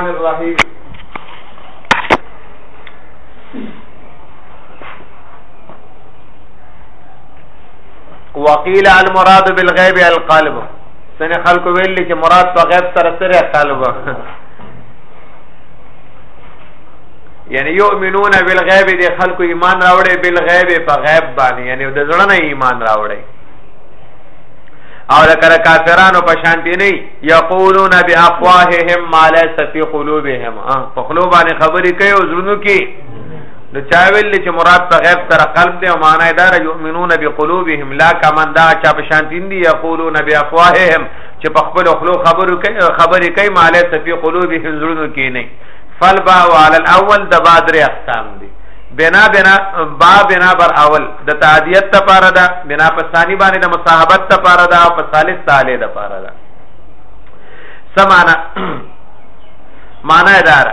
الرحیم وقیل المراد بالغیب القلب سنه خلق ویل چې مراد په غیب سره سره قلب یعنی یؤمنون بالغیب دي خلق ایمان راوړي بالغیب په غیب باندې یعنی د زړه نه ایمان راوړي او لکه کافرانو په شان دي نه یقولون بافواههم ما ليس في قلوبهم په خلو باندې خبرې کوي او زړونو کې نو چا ویل چې مراد په غیب سره قلب دی او معنی دا را یؤمنون بقلوبهم لا کمن دا چا په شانتین دی یقولون بافواههم چې په خپل خلو خبرو کوي خبرې کوي ما ليس في قلوبهم زړونو کې نه فالبا وعلى الاول د بادر اقسام دي بنا بنا با بنا بر اول د تعدیت ته پاره ده بنا په ثانی باندې د مصاحبت ته پاره ده او په ثالث تعالی ده پاره ده سمانا معنا دار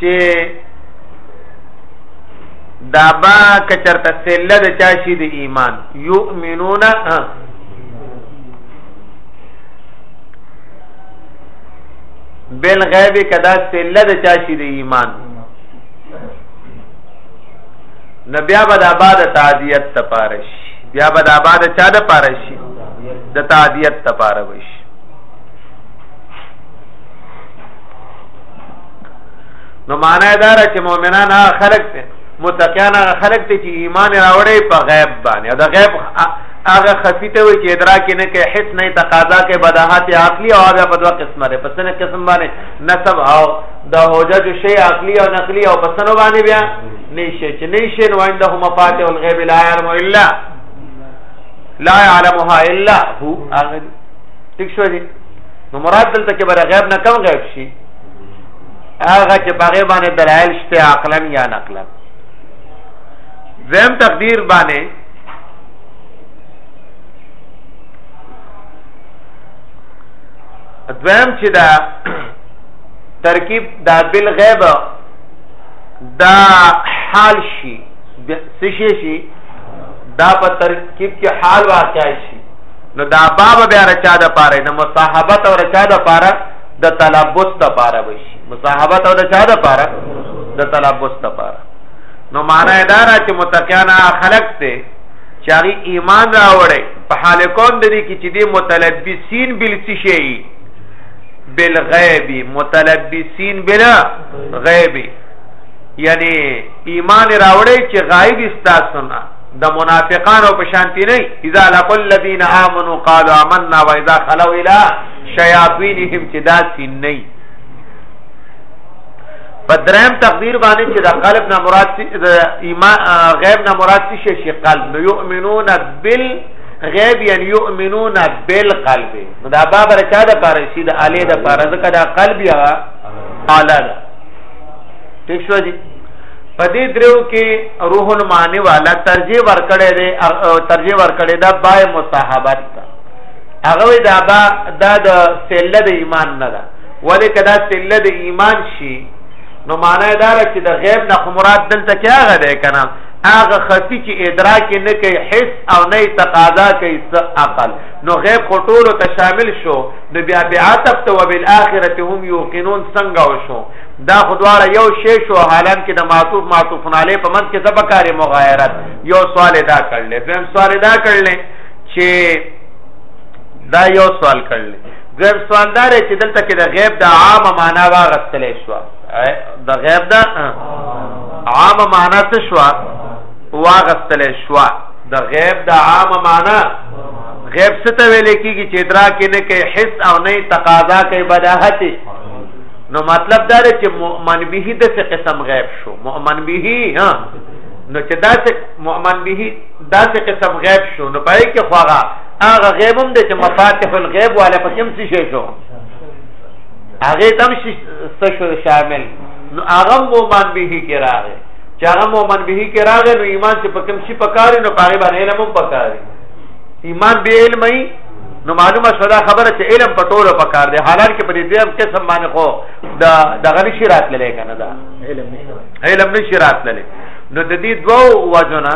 چې دا با کچرته سله د چا شي د ایمان یؤمنون بل غیب کدا سله د چا شي د ایمان نبیا بد آباد تعدیت تپارش بیا بد آباد چا د پارش د تعدیت تپاره وش نو معنا دار چې مؤمنان هغه خلق ته متقیان هغه خلق ته چې ایمان راوړي په غیب باندې دا غیب هغه خفي ته وي چې ادراک نه کوي حس نه تقاضا کوي بداحت عقلي او هغه په دوه قسمه ده پس نه قسم باندې نسب او د حجج شی عقلي او نقلي او پس نه باندې بیا نشه چې نشه نو عنده مفاتيح الغيب لا يعلم الا لا يعلمها الا هو هغه ټیک شو دي نو مراد دلته کې بر غیب نه کم غیب شي هغه چې باغې باندې دلایل شته عقلا یا نقلا زم تقدیر باندې دویم چې دا ترکیب دا بل غیب دا حال شي سشي شي دا په ترکیب کې حال واقع شي نو دا باب بیا رچا د پاره د مصاحبت او رچا د پاره د تلبس د پاره وشي مصاحبت او رچا د پاره د تلبس د پاره نو معنا دا را چې متقیان خلق ته چې هغه ایمان راوړي په حال کون د دې کې چې دې متلبسین بل څه شي بالغیب متلبسین بل غیب یعنی ایمان راوړي چې غایب استاسو نه د منافقانو په شانتی نه اذا لقوا الذين امنوا قالوا آمنا واذا خلوا الى شياطينهم چې دا سین نه په دریم تقدیر باندې چې د قلب نه مراد د ایمان غیب نه مراد څه شي قلب نو یؤمنون بال غیب یعنی یؤمنون بالقلب نو دا باب رچا د پاره شي د الی د پاره ځکه دا قلب یا اعلی ده ٹھیک شو دي په دې درو کې روح المانی والا ترجیح ورکړې ده ترجیح ورکړې ده بای مصاحبت هغه دا با دا د سله د ایمان نه ده ولی کدا سله د ایمان شي نو معنی دا چې د غیب نه مراد دلته کې هغه دی کنه هغه خفي چې ادراک نه کوي حس او نه تقاضا کوي عقل نو غیب خطور ته شامل شو نو بیا بعتب تو بالاخره هم یوقنون څنګه وشو دا خدواره یو شی شو حالان کې د معطوف معطوف علی په منځ کې سبکار مغایرت یو سوال ادا کړل دویم سوال ادا کړل چې دا یو سوال کړل دویم سوال دا دی چې دلته کې د غیب د عامه معنا واغستل شو د غیب د عامه معنا څه شو واغستل شو د غیب د عامه معنا غیب څه ته ویل کېږي چې ادراک نه کوي حس او نه تقاضا کوي بداحت نو مطلب دا دی چې مؤمن به د څه قسم غیب شو مؤمن به ها نو چې دا څه مؤمن به دا څه قسم غیب شو نو پای کې خواغه هغه غیب هم دی چې مفاتح الغیب والا په کوم څه شي شو هغه تم شو شامل نو هغه مومن به کې راغی چې هغه مومن به کې راغی نو ایمان چې په کوم شي پکاري نو پاره باندې علم هم پکاري ایمان به علم ای نو معلومه شوه دا خبره چې علم په ټولو پکار دی حالان کې په دې دیم قسم باندې خو دا د غنی شي راتللې کنه دا علم نشي راتللې نو د دې دوو وجونه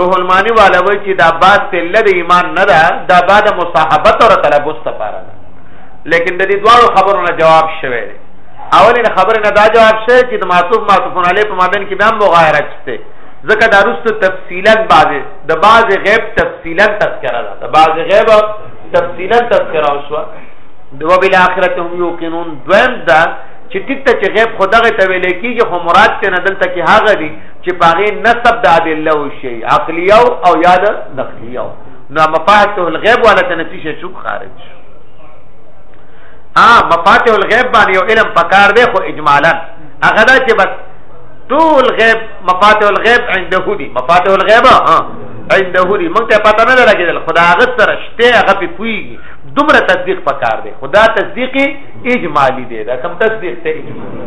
روح المانی والا وی چې دا با سله د ایمان نه ده دا با د مصاحبت او تلبس لپاره ده لیکن د دې دواړو خبرو نه جواب شوه اولین خبره نه دا جواب شوه چې د معصوف معصوفون علی په مابین کې بیا مغایره شته ځکه دا رست تفصیلا بعض د بعض غیب تفصیلا تذکرہ ده د بعض غیب تفصیلا تذکرہ وشو د وبال اخرت هم یوقنون دویم دا چې ټیټه چې غیب خدغه ته ویل کیږي خو مراد ته نه دلته کې هغه دي چې پاغه نسب د ادله او شی عقلیه او یاد نقلیه نو مفاتيح الغیب ولا تنفي شي شو خارج ها مفاتيح الغیب باندې یو علم پکار دی خو اجمالا هغه دا چې بس ټول غیب مفاتيح الغیب عنده دي مفاتيح الغیب ها عنده دي موږ ته پته نه لګیدل خدا هغه سره شته هغه په پویږي دومره تصدیق پکار دی خدا تصدیق اجمالی دی دا کوم تصدیق ته اجمالی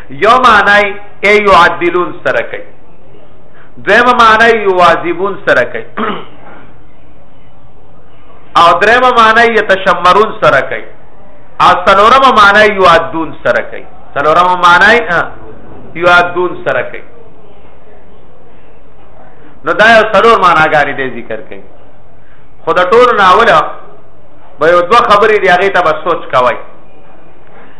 یو معنی ای یعدلون سره کوي دویم معنی یواذبون سره کوي او دریم معنی یتشمرون سره کوي او څلورم معنی یعدون سره کوي څلورم معنی یعدون سره کوي نو دا یو څلور معناګانې دې ذکر کوي خو د ټولو ناوله به یو دوه خبرې دی هغه ته به سوچ کوئ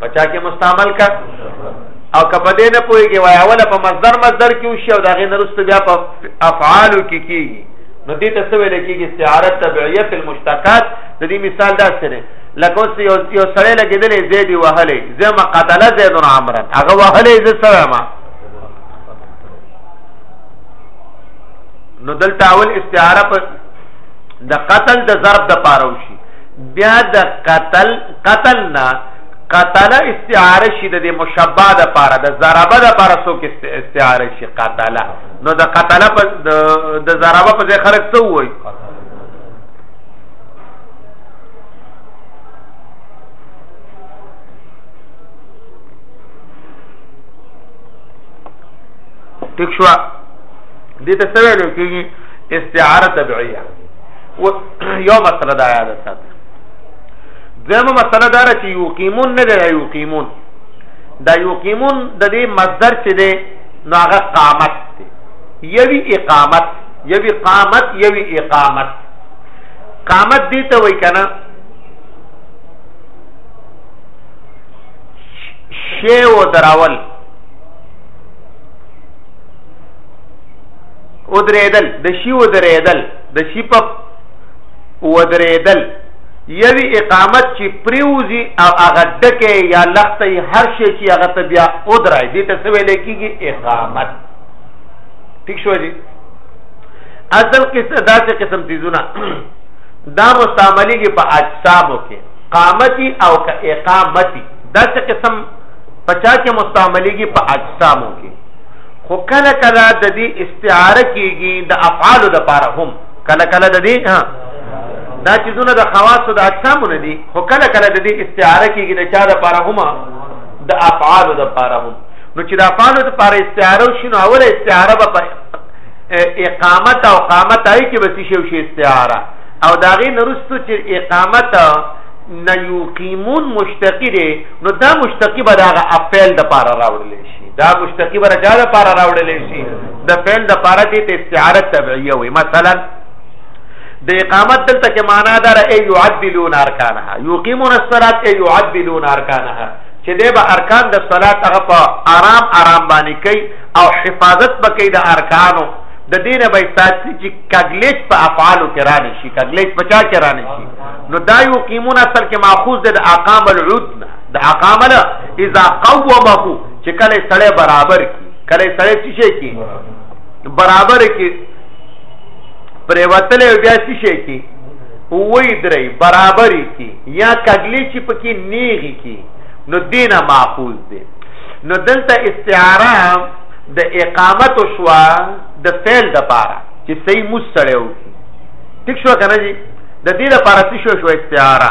پچا کې مستعمل کا او کپ دې نه پويږي وای اوله په مصدر مصدر کې وشي او دا غي نرست بیا په افعال کې کیږي نو دې ته څه ویل کېږي استعاره تبعیه فی المشتقات د دې مثال دا سره لکه اوس یو یو سړی لګیدلې زید وهلې زم قتل زید عمرا هغه وهلې ز سره ما نو دلته اول استعاره په د قتل د ضرب د پاره وشي بیا د قتل قتل نه قتل استعاره شي د مشبع د پاره د ضربه د پاره څوک استعاره شي قتل نو د قتل په د ضربه په ځای خلک څه وایي ټیک شو دې ته څه ویل کېږي استعاره طبيعيه و یو مسله دا یاد سات دغه مسله دا چې یقیمون نه دی یقیمون دا یقیمون د دې مصدر چې دی نو هغه قامت دی یوی اقامت یوی قامت یوی اقامت قامت دی ته وای کنه شی و دراول او درېدل د شی و درېدل د شي په ودرېدل یوی اقامت چې پریوزی او هغه ډکه یا لخته هر شی چې هغه ته بیا ودرای دي ته څه ویل کیږي اقامت ٹھیک شو جی اصل کې صدا څه قسم تیزونه دا مستعمليږي په اجسامو کې قامتي او که اقامتي دا څه قسم پچا کې مستعمليږي په اجسامو کې خو کله کله د دې استعاره کیږي د افعال د پاره هم کله کله د دې ها دا چې دونه د خواص د اجسام نه دي خو کله کله د دې استعاره کیږي د چا د پاره هم د افعال د پاره هم نو چې د افعال د پاره استعاره شي نو اوله استعاره به په اقامت او قامت آی کې به شي شي استعاره او داغه نرستو چې اقامت نه یقیمون مشتقی دی نو دا مشتقی به دغه افعال د پاره راوړل شي دا مشتقی بر جاده پار راوړل شي د فعل د پاره دې ته استعاره تبعیه وي مثلا د اقامت دلته کې معنا دار ای یعدلون ارکانها یقیمون الصلاه ای یعدلون ارکانها چې دې به ارکان د صلات هغه په آرام آرام باندې کوي او حفاظت بکې د ارکانو د دینه به ساتي چې کګلیچ په افعالو کې را نشي کګلیچ په چا کې را نشي نو دا یو قیمون اصل کې ماخوذ د اقام العود نه د اقامنا اذا قومه چې کله سړی برابر کی کله سړی څه شي کی برابر کی پریوتل بیا څه شي کی وې درې برابر کی یا کګلی چې پکې نیږي کی نو دینه معقول دی نو دلته استعاره د اقامت شوا د فعل د پاره چې صحیح مستړیو ټیک شو کنه جی د دې لپاره څه شو شو استعاره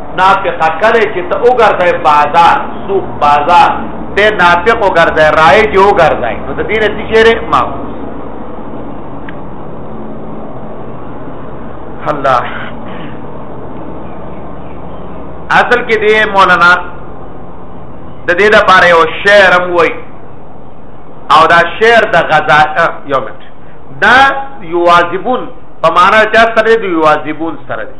نافقه کله چې ته وګرځې بازار سوق بازار ته نافق وګرځې رایج وګرځې نو د دې نه تشهره ما الله اصل کې دی مولانا د دې لپاره یو شعر هم وای او دا شعر د غزا یو منټ دا یواذبون په معنا چا سره دی یواذبون سره دی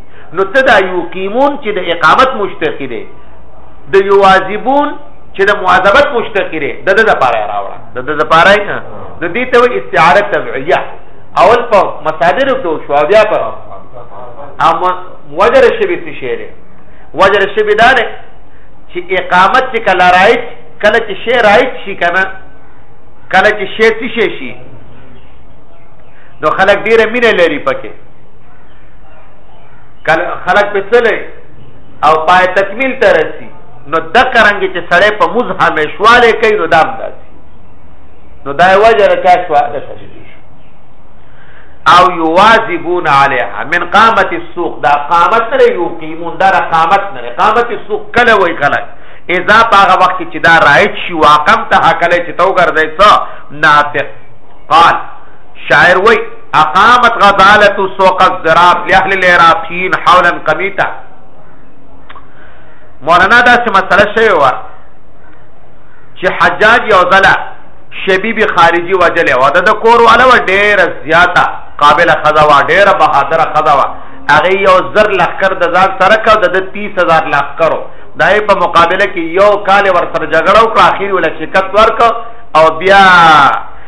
نو ته دا یقیمون چې د اقامت مشتقی دی د یواذبون چې د معذبت مشتقی دی د د لپاره راوړه د د لپاره نه د دې ته استعاره تبعیه اول په مصادر ته شو بیا په اما وجر شبی څه شی دی وجر شبی دا دی چې اقامت چې کله راځي کله چې شی راځي شي کنه کله چې شی څه شي نو خلک ډیره مینه لري پکې کله خلق په تللی او پای تکمیل ته رسی نو د کرنګ چې سړی په موز همیشواله کوي نو دام داسي نو دا وجه رکا شو د تشبیه او یواجبون علیها من قامت السوق دا قامت نه یقیمون دا قامت نه قامت السوق کله وای کله اذا پاغه وخت چې دا رایت شي واقم ته کله چې تو ګرځي څه نافق قال شاعر وای اقامت غزالت سوق الزراب لاهل العراقین حولا قمیتا مولانا دا څه مسله شوی و چې حجاج یو ځله شبیبی خارجي وجلې و د کور والا و ډېر زیاته قابل خزا و ډېر بهادر خزا و هغه یو زر لخر د ځان سره کا د 30000 لخرو دای په مقابله کې یو کال ور سره جګړه او اخیر ول شکست ورک او بیا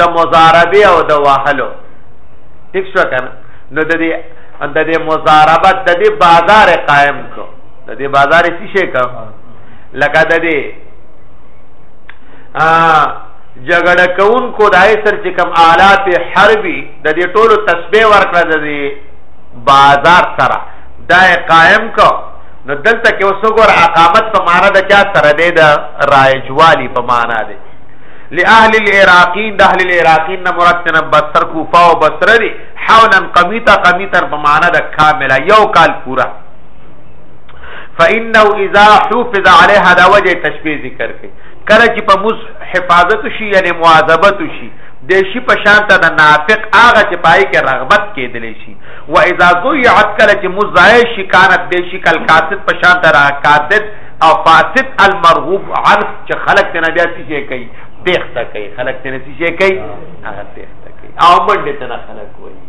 د مضاربه او د وهلو ټیک شو کنه نو د دې د دې مضاربه د دې بازار قائم کو د دې بازار څه شي کو لکه د دې ا جګړه کون کو دای سر چې کم آلات حربي د دې ټولو تسبیح ورکړه د دې بازار سره دا قائم کو نو دلته کې اوس وګور اقامت په معنا د چا سره دی د رایجوالی په معنا دی لاهل العراقین د اهل العراقین نه مراد تنه بصر کوفه او بصره دی حولا قمیتا قمیتا په معنا د کامله یو کال پورا فانه اذا حفظ عليها دا وجه تشبیه ذکر کړي کله چې په مز حفاظت شي یعنی مواظبت شي د شي په شان ته د نافق هغه چې پای کې رغبت کېدل شي و اذا ضيعت کله چې مزایش کانت د شي کل کاسد په شان ته را کاسد او فاسد المرغوب عنه چې خلق ته نه بیا څه شي کوي تخته کوي خلق ته نه څه شي کوي هغه تخته کوي او منډه ته نه خلق وایي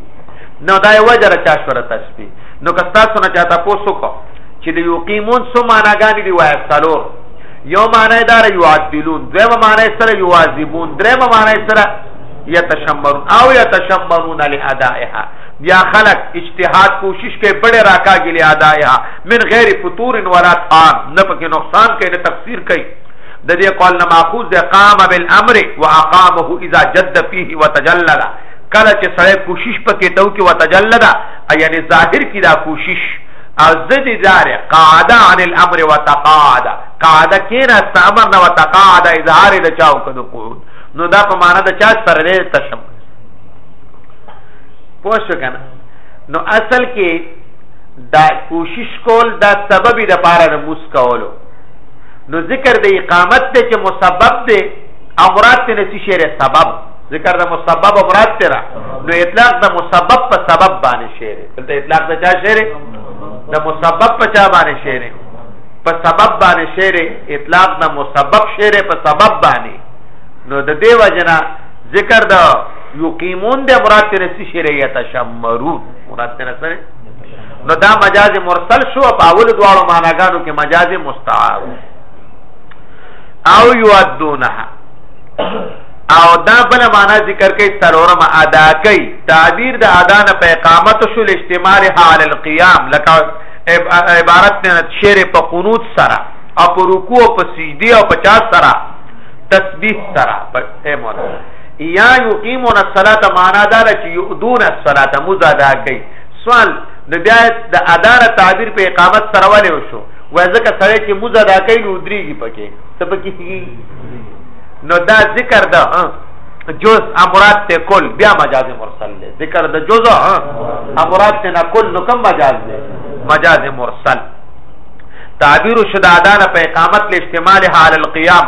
نو دا یو وجره چا شوره تشبیه نو که تاسو نه چاته پوسو کو چې د یقیمون سو معناګانې دی وایي څلور یو معنی دار یعدلون دویمه معنی سره یواذبون دریمه معنی سره یتشمرون او یتشمرون لادائها یا خلق اجتهاد کوشش کې بڑے راکا ګلی ادائها من غیر فطور ولا طعام نه پکې نقصان کوي نه تفسیر کوي د دې قول نه ماخوذ د قام بالامر واقامه اذا جد فيه وتجلد کله چې سړی کوشش پکې ته وکي وتجلد یعنی ظاهر کی دا کوشش او زد دار قاعده عن الامر وتقاعد قاعده کینا استمر نه وتقاعد اظهار د چاو کدو قعود نو دا په معنا د چا سره دی تشم پوښ کنه نو اصل کې دا کوشش کول دا سبب د پاره د موس کولو نو ذکر د اقامت ته چې مسبب دی او مراد ته نسی شعر سبب ذکر د مسبب او مراد ته را نو اطلاق د مسبب په سبب باندې شعر دلته اطلاق د چا شعر د مسبب په چا باندې شعر په سبب باندې شعر اطلاق د مسبب شعر په سبب باندې نو د دیو جنا ذکر د یقیمون د مراد ته نسی شعر یا تشمرون مراد ته نسی نو دا مجاز مرسل شو په اول دواړو معناګانو کې مجاز مستعار او یعدونها او دا بل معنا ذکر کوي سرورم ادا کوي تعبیر د ادا نه په اقامت شو الاجتماع حال القيام لکه عبارت نه شعر په قنوت سره او په رکوع په سجدي او په چا سره تسبیح سره په مولا یا یقیمون الصلاه معنا دا چې یؤدون الصلاه مزادا کوي سوال نو بیا د اداره تعبیر په اقامت سره ولې وشو وای ځکه سره چې موزه دا کوي نو درېږي پکې څه پکې نو دا ذکر ده جز امرات ته کل بیا مجاز مرسل دی ذکر د جز امرات ته نه کل نو کوم مجاز دی مجاز مرسل تعبیر شد ادانه په اقامت لاستعمال حال القيام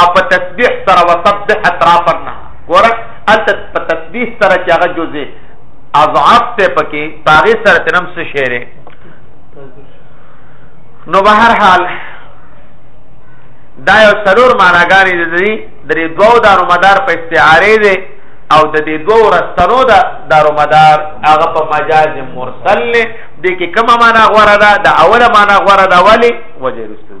او په تسبیح سره وسبح اطرافنا ګوره الته په تسبیح سره چې هغه جزء اضعاف ته پکې باغې سره تنم څه شعر نو به هر حال دا یو سرور معناګانې د دې درې دوو دارو مدار په استعاره دی او د دې دوو رستنو دا دارو مدار هغه په مجاز مرسل دی د کې کومه معنا غوړه ده د اوله معنا غوړه ده ولی وجه رسول